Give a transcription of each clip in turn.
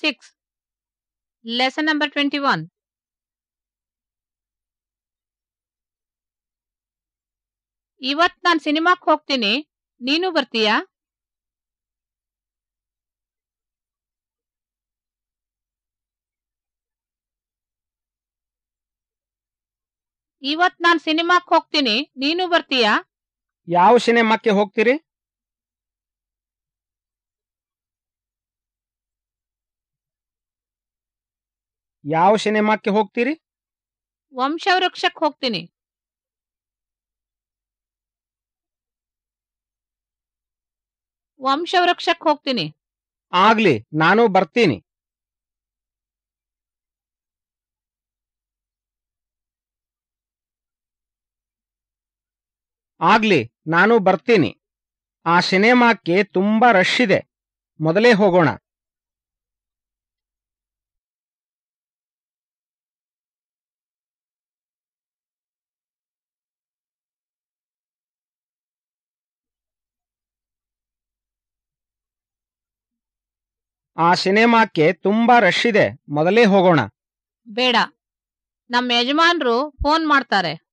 Six lesson number twenty one ಇವತ್ ನಾನ್ ಸಿನಿಮಾಕ್ ಹೋಗ್ತೀನಿ. ನೀನು ಬರ್ತೀಯಾ? ಇವತ್ ನಾನ್ ಸಿನಿಮಾಕ್ ಹೋಗ್ತೀನಿ. ನೀನು ಬರ್ತೀಯಾ? ಯಾವ ಸಿನಿಮಾಕ್ಕೆ ಹೋಗ್ತೀರಿ? ಯಾವ ಸಿನಿಮಾಕ್ಕೆ ಹೋಗ್ತೀರಿ? ವಂಶವೃಕ್ಷಕ್ ಹೋಗ್ತೀನಿ. ವಂಶವೃಕ್ಷಕ್ ಹೋಗ್ತೀನಿ. ಆಗ್ಲಿ ನಾನು ಬರ್ತೀನಿ. ಆಗ್ಲಿ, ನಾನು ಬರ್ತೀನಿ. ಆ ಸಿನಿಮಾಕ್ಕೆ ತುಂಬಾ ರಶ್ ಇದೆ. ಮೊದಲೇ ಹೋಗೋಣ. ಆ ಸಿನಿಮಾಕ್ಕೆ ತುಂಬಾ ರಶ್ ಇದೆ. ಮೊದಲೇ ಹೋಗೋಣ. ಬೇಡ. ನಮ್ಮ ಯಜಮಾನ್ರು ಫೋನ್ ಮಾಡ್ತಾರೆ.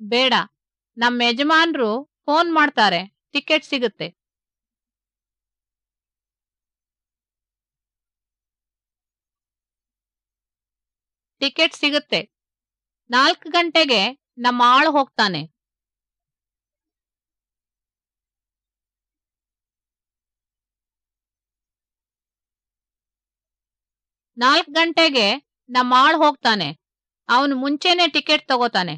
ಬೇಡ. ನಮ್ಮ ಯಜಮಾನ್ರು ಫೋನ್ ಮಾಡ್ತಾರೆ. ಟಿಕೆಟ್ ಸಿಗುತ್ತೆ. ಟಿಕೆಟ್ ಸಿಗುತ್ತೆ. ನಾಲ್ಕು ಗಂಟೆಗೆ ನಮ್ಮ ಆಳು ಹೋಗ್ತಾನೆ. ನಾಲ್ಕು ಗಂಟೆಗೆ ನಮ್ಮ ಆಳು ಹೋಗ್ತಾನೆ. ಅವನು ಮುಂಚೆನೆ ಟಿಕೆಟ್ ತಗೋತಾನೆ.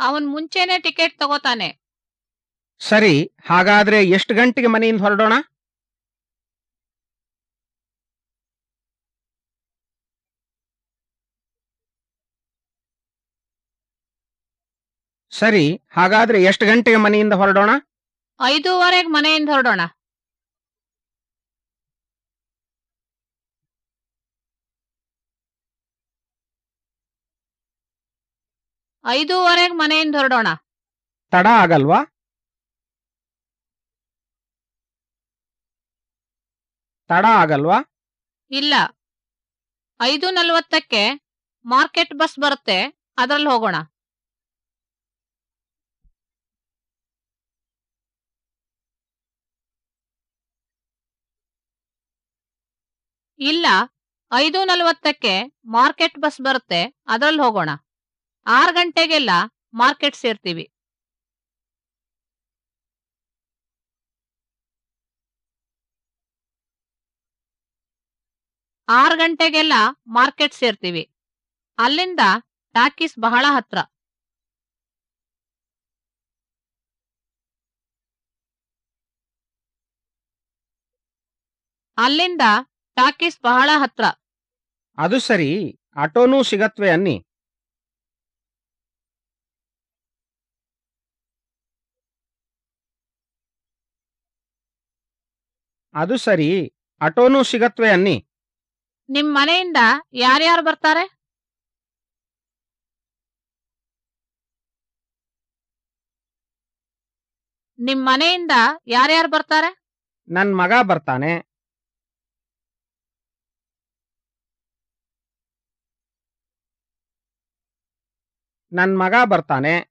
ಅವನ್ ಮುಂಚೆನೆ ಟಿಕೆಟ್ ತಗೋತಾನೆ. ಸರಿ ಹಾಗಾದ್ರೆ ಎಷ್ಟು ಗಂಟೆಗೆ ಮನೆಯಿಂದ ಹೊರಡೋಣ? ಸರಿ ಹಾಗಾದ್ರೆ ಎಷ್ಟು ಗಂಟೆಗೆ ಮನೆಯಿಂದ ಹೊರಡೋಣ? ಐದೂವರೆಗೆ ಮನೆಯಿಂದ ಹೊರಡೋಣ. ಐದೂವರೆಗೆ ಮನೆಯಿಂದ ಹೊರಡೋಣ. ತಡ ಆಗಲ್ವಾ? ತಡ ಆಗಲ್ವಾ? ಇಲ್ಲ. ಐದು ನಲ್ವತ್ತಕ್ಕೆ ಮಾರ್ಕೆಟ್ ಬಸ್ ಬರುತ್ತೆ ಅದ್ರಲ್ಲಿ ಹೋಗೋಣ. ಇಲ್ಲ ಐದು ನಲ್ವತ್ತಕ್ಕೆ ಮಾರ್ಕೆಟ್ ಬಸ್ ಬರುತ್ತೆ ಅದರಲ್ಲಿ ಹೋಗೋಣ. ಆರು ಗಂಟೆಗೆಲ್ಲ ಮಾರ್ಕೆಟ್ ಸೇರ್ತೀವಿ. ಆರು ಗಂಟೆಗೆಲ್ಲ ಮಾರ್ಕೆಟ್ ಸೇರ್ತೀವಿ. ಅಲ್ಲಿಂದ ಟಾಕೀಸ್ ಬಹಳ ಹತ್ರ. ಅಲ್ಲಿಂದ ಟಾಕೀಸ್ ಬಹಳ ಹತ್ರ. ಅದು ಸರಿ, ಆಟೋನೂ ಸಿಗತ್ವೆ ಅನ್ನಿ. ಅದು ಸರಿ. ಆಟೋನೂ ಸಿಗತ್ವೆ ಅನ್ನಿ. ನಿಮ್ ಮನೆಯಿಂದ ಯಾರ್ಯಾರು ಬರ್ತಾರೆ? ನಿಮ್ ಮನೆಯಿಂದ ಯಾರ್ಯಾರು ಬರ್ತಾರೆ? ನನ್ ಮಗ ಬರ್ತಾನೆ. ನನ್ ಮಗ ಬರ್ತಾನೆ.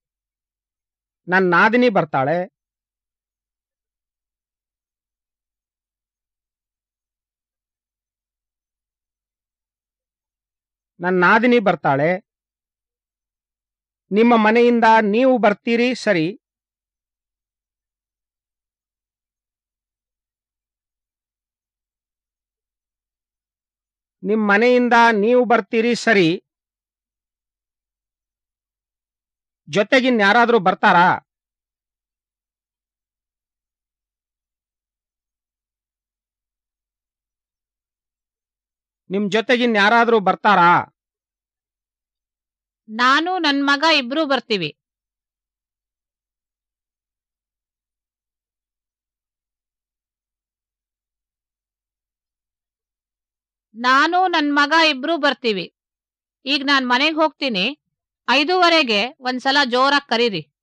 ನನ್ ನಾದಿನಿ ಬರ್ತಾಳೆ. ನನ್ ನಾದಿನಿ ಬರ್ತಾಳೆ. ನಿಮ್ಮ ಮನೆಯಿಂದ ನೀವು ಬರ್ತೀರಿ, ಸರಿ. ನಿಮ್ಮ ಮನೆಯಿಂದ ನೀವು ಬರ್ತೀರಿ, ಸರಿ. ಜೊತೆಗಿನ್ ಯಾರಾದರೂ ಬರ್ತಾರಾ? ನಿಮ್ ಜೊತೆಗಿನ್ ಯಾರಾದ್ರೂ ಬರ್ತಾರಾ? ನಾನು, ನನ್ ಮಗ ಇಬ್ರು ಬರ್ತೀವಿ. ನಾನು, ನನ್ ಮಗ ಇಬ್ರು ಬರ್ತೀವಿ. ಈಗ ನಾನ್ ಮನೆಗ್ ಹೋಗ್ತೀನಿ. ಐದೂವರೆಗೆ ಒಂದ್ಸಲ ಜೋರಾಗಿ ಕರೀರಿ.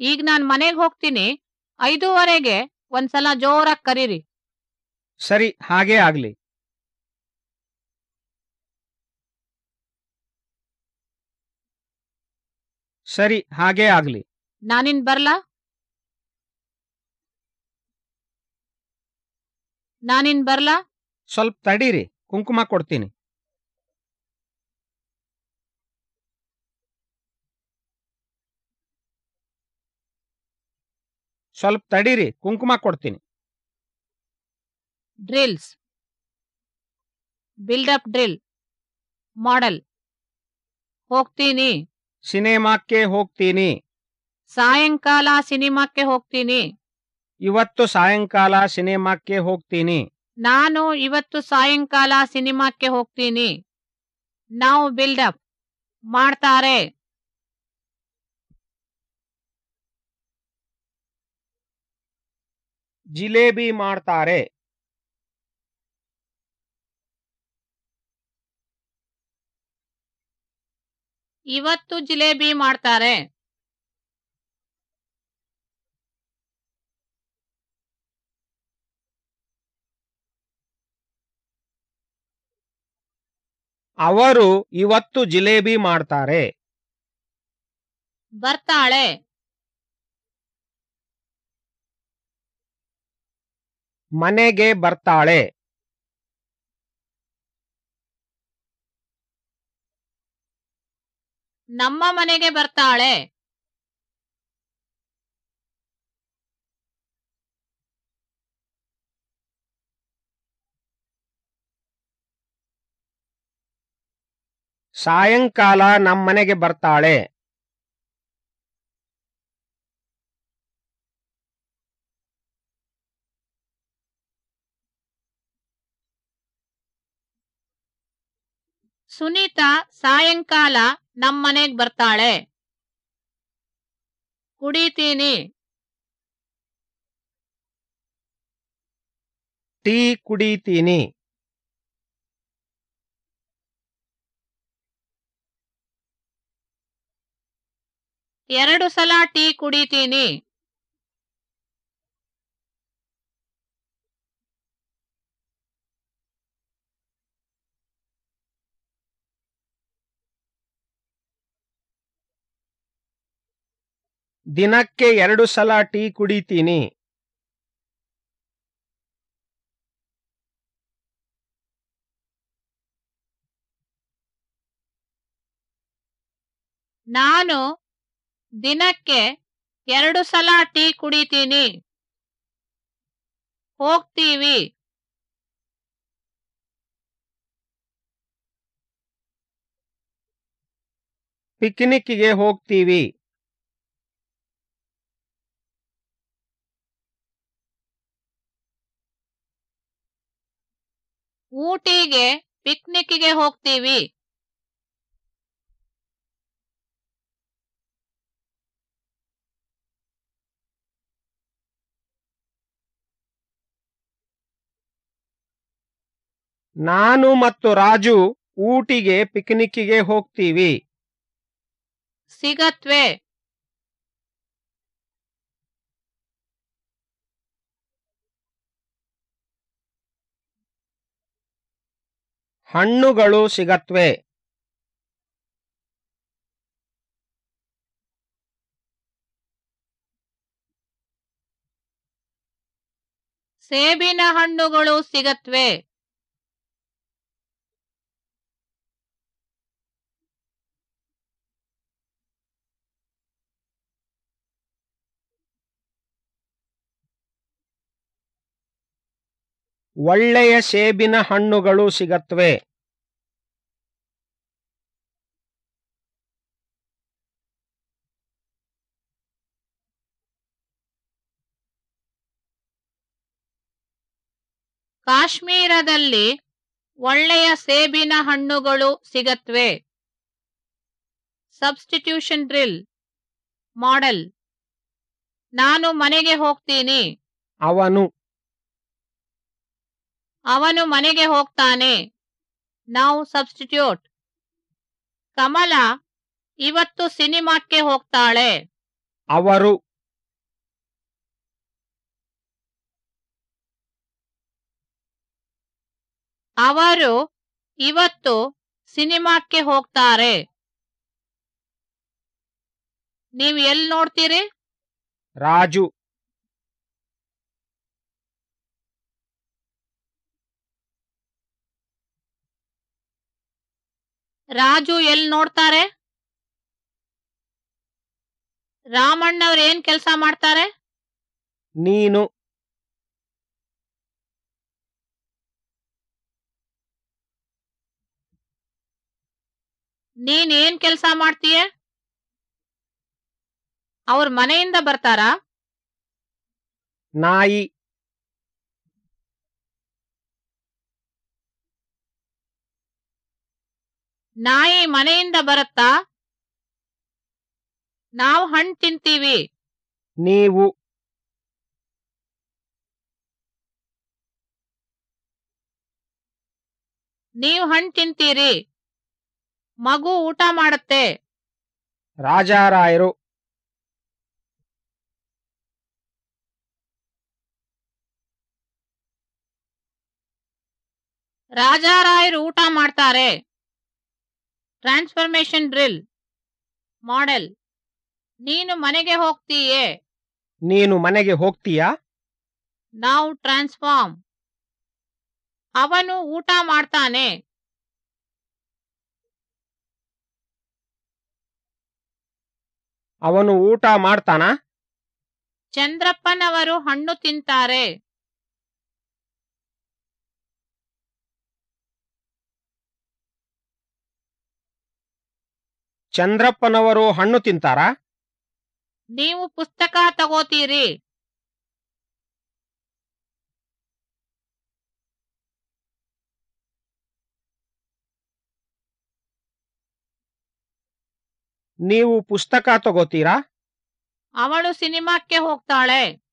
ಈಗ ನಾನ್ ಮನೆಗ್ ಹೋಗ್ತೀನಿ ಐದೂವರೆಗೆ ಒಂದ್ಸಲ ಜೋರಾಗ್ ಕರೀರಿ. ಸರಿ ಹಾಗೇ ಆಗ್ಲಿ. ಸರಿ ಹಾಗೇ ಆಗ್ಲಿ. ನಾನಿನ್ ಬರ್ಲಾ? ನಾನಿನ್ ಬರ್ಲಾ? ಸ್ವಲ್ಪ ತಡೀರಿ ಕುಂಕುಮ ಕೊಡ್ತೀನಿ. ಸ್ವಲ್ಪ ತಡೀರಿ ಕುಂಕುಮ ಕೊಡ್ತೀನಿ. ಡ್ರಿಲ್ಸ್ ಬಿಲ್ಡಪ್ ಡ್ರಿಲ್ ಮಾಡೆಲ್ ಹೋಗ್ತೀನಿ. ಸಿನಿಮಾಕ್ಕೆ ಹೋಗ್ತೀನಿ. ಸಾಯಂಕಾಲ ಸಿನಿಮಾಕ್ಕೆ ಹೋಗ್ತೀನಿ. ಇವತ್ತು ಸಾಯಂಕಾಲ ಸಿನಿಮಾಕ್ಕೆ ಹೋಗ್ತೀನಿ. ನಾನು ಇವತ್ತು ಸಾಯಂಕಾಲ ಸಿನಿಮಾಕ್ಕೆ ಹೋಗ್ತೀನಿ. ನಾವು ಬಿಲ್ಡಪ್ ಮಾಡ್ತಾರೆ. ಜಿಲೇಬಿ ಮಾಡ್ತಾರೆ. ಇವತ್ತು ಜಿಲೇಬಿ ಮಾಡ್ತಾರೆ. ಅವರು ಇವತ್ತು ಜಿಲೇಬಿ ಮಾಡ್ತಾರೆ. ಬರ್ತಾಳೆ. ಮನೆಗೆ ಬರ್ತಾಳೆ. ನಮ್ಮ ಮನೆಗೆ ಬರ್ತಾಳೆ. ಸಾಯಂಕಾಲ ನಮ್ಮನೆಗೆ ಬರ್ತಾಳೆ. ಸುನೀತಾ ಸಾಯಂಕಾಲ ನಮ್ಮನೆಗ್ ಬರ್ತಾಳೆ. ಕುಡಿತೀನಿ. ಟೀ ಕುಡಿತೀನಿ. ಎರಡು ಸಲ ಟೀ ಕುಡಿತೀನಿ. ದಿನಕ್ಕೆ ಎರಡು ಸಲ ಟೀ ಕುಡಿತೀನಿ. ನಾನು ದಿನಕ್ಕೆ ಎರಡು ಸಲ ಟೀ ಕುಡಿತೀನಿ. ಹೋಗ್ತೀವಿ. ಪಿಕ್ನಿಕ್ಗೆ ಹೋಗ್ತೀವಿ. ಊಟಿಗೆ ಪಿಕ್ನಿಕ್ಗೆ ಹೋಗ್ತೀವಿ. ನಾನು ಮತ್ತು ರಾಜು ಊಟಿಗೆ ಪಿಕ್ನಿಕ್ಗೆ ಹೋಗ್ತೀವಿ. ಸಿಗತ್ವೆ. ಹಣ್ಣುಗಳು ಸಿಗತ್ವೆ. ಸೇಬಿನ ಹಣ್ಣುಗಳು ಸಿಗತ್ವೆ. ಒಳ್ಳೆಯ ಸೇಬಿನ ಹಣ್ಣುಗಳು ಸಿಗತ್ವೆ. ಕಾಶ್ಮೀರದಲ್ಲಿ ಒಳ್ಳೆಯ ಸೇಬಿನ ಹಣ್ಣುಗಳು ಸಿಗತ್ವೆ. ಸಬ್ಸ್ಟಿಟ್ಯೂಷನ್ ಡ್ರಿಲ್ ಮಾಡೆಲ್ ನಾನು ಮನೆಗೆ ಹೋಗ್ತೀನಿ. ಅವನು ಅವನು ಮನೆಗೆ ಹೋಗ್ತಾನೆ. ನಾವು ಸಬ್ಸ್ಟಿಟ್ಯೂಟ್. ಕಮಲ ಇವತ್ತು ಸಿನಿಮಾಕ್ಕೆ ಹೋಗ್ತಾಳೆ. ಅವರು ಅವರು ಇವತ್ತು ಸಿನಿಮಾಕ್ಕೆ ಹೋಗ್ತಾರೆ. ನೀವು ಎಲ್ಲಿ ನೋಡ್ತೀರಿ? ರಾಜು. ರಾಜು ಎಲ್ ನೋಡ್ತಾರೆ? ರಾಮಣ್ಣವ್ರು ಏನ್ ಕೆಲಸ ಮಾಡ್ತಾರೆ? ನೀನು. ನೀನ್ ಏನ್ ಕೆಲಸ ಮಾಡ್ತೀಯ? ಅವ್ರ ಮನೆಯಿಂದ ಬರ್ತಾರಾ? ನಾಯಿ. ನಾಯಿ ಮನೆಯಿಂದ ಬರುತ್ತಾ? ನಾವು ಹಣ್ಣು ತಿಂತೀವಿ. ನೀವು ನೀವು ಹಣ್ಣು ತಿಂತೀರಿ. ಮಗು ಊಟ ಮಾಡುತ್ತೆ. ರಾಜಾರಾಯರು ರಾಜಾರಾಯರು ಊಟ ಮಾಡ್ತಾರೆ. ಟ್ರಾನ್ಸ್ಫರ್ಮೇಶನ್ ಡ್ರಿಲ್ ಮಾಡೆಲ್ ನೀನು ಮನೆಗೆ ಹೋಗ್ತೀಯೇ? ನೀನು ಮನೆಗೆ ಹೋಗ್ತೀಯಾ? ನಾವು ಟ್ರಾನ್ಸ್ಫಾರ್ಮ್ ಅವನು ಊಟ ಮಾಡ್ತಾನೆ. ಅವನು ಊಟ ಮಾಡ್ತಾನಾ? ಚಂದ್ರಪ್ಪನವರು ಹಣ್ಣು ತಿಂತಾರೆ. ಚಂದ್ರಪ್ಪನವರು ಹಣ್ಣು ತಿಂತಾರಾ? ನೀವು ಪುಸ್ತಕ ತಗೋತೀರಿ. ನೀವು ಪುಸ್ತಕ ತಗೋತೀರಾ? ಅವಳು ಸಿನಿಮಾಕ್ಕೆ ಹೋಗ್ತಾಳೆ.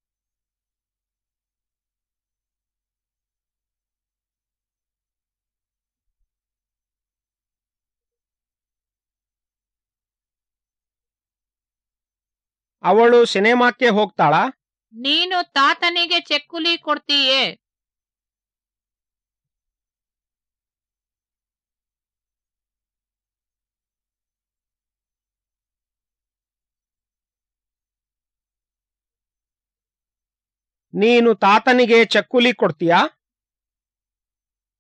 ಅವಳು ಸಿನಿಮಾಕ್ಕೆ ಹೋಗ್ತಾಳ? ನೀನು ತಾತನಿಗೆ ಚೆಕ್ಕುಲಿ ಕೊಡ್ತೀಯೇ? ನೀನು ತಾತನಿಗೆ ಚಕ್ಕುಲಿ ಕೊಡ್ತೀಯಾ?